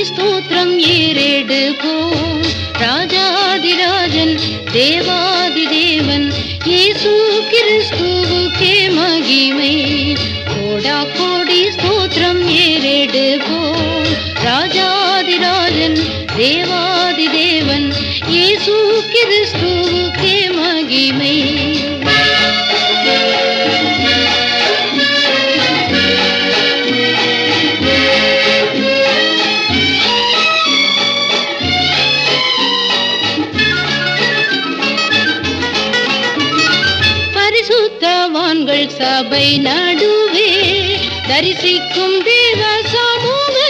ஸ்தோத்திரம் ஏறெடுப்போம். ராஜாதிராஜன் தேவாதி தேவன் இயேசு கிறிஸ்துவுக்கே மகிமை. கோடா கோடி ஸ்தோத்திரம் ஏறெடுப்போம். ராஜாதிராஜன் தேவாதி தேவன் இயேசு கிறிஸ்துவுக்கே மகிமை. ஆண்கள் சபை நடுவே தரிசிக்கும் தேவ சமூக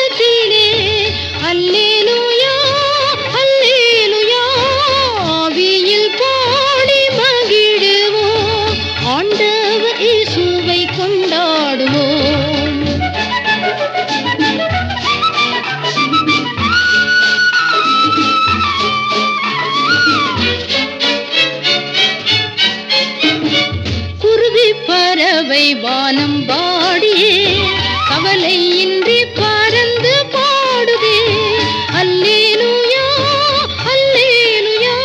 வானம் பாடியே கவலையின்றி பறந்து பாடுதே. அல்லேலுயா அல்லேலுயா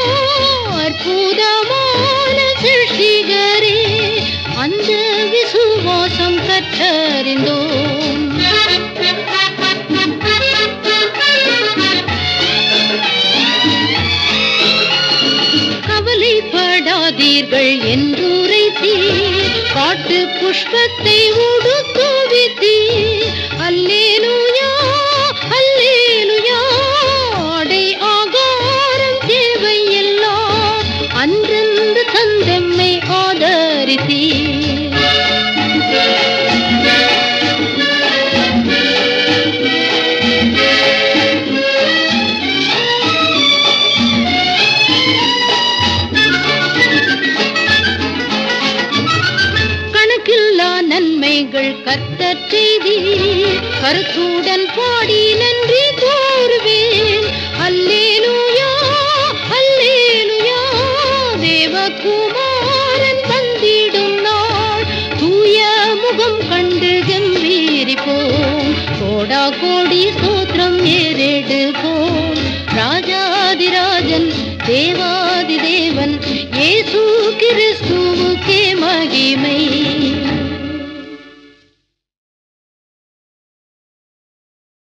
அற்புதமான சிருஷ்டிகரே அந்த விசுவாசம் கற்றறிந்தோம். கவலைப்படாதீர்கள் என்றுரைத்தீர் காட்டு புஷ்பத்தை உடுத்துவித்தீர் கருணைகள் கர்த்தர் செய்தி கருத்துடன் பாடி நன்றி கூறுவேன் அல்லேலுயா அல்லேலுயா. தேவகுமாரன் வந்திடும் நாள். தூய முகம் கண்டு கம்பீரிப்போம் கோடா கோடி சூத்திரம் ஏறெடுப்போம். ராஜாதிராஜன் தேவாதி தேவன் ஏசு கிறிஸ்துவுக்கே மகிமை.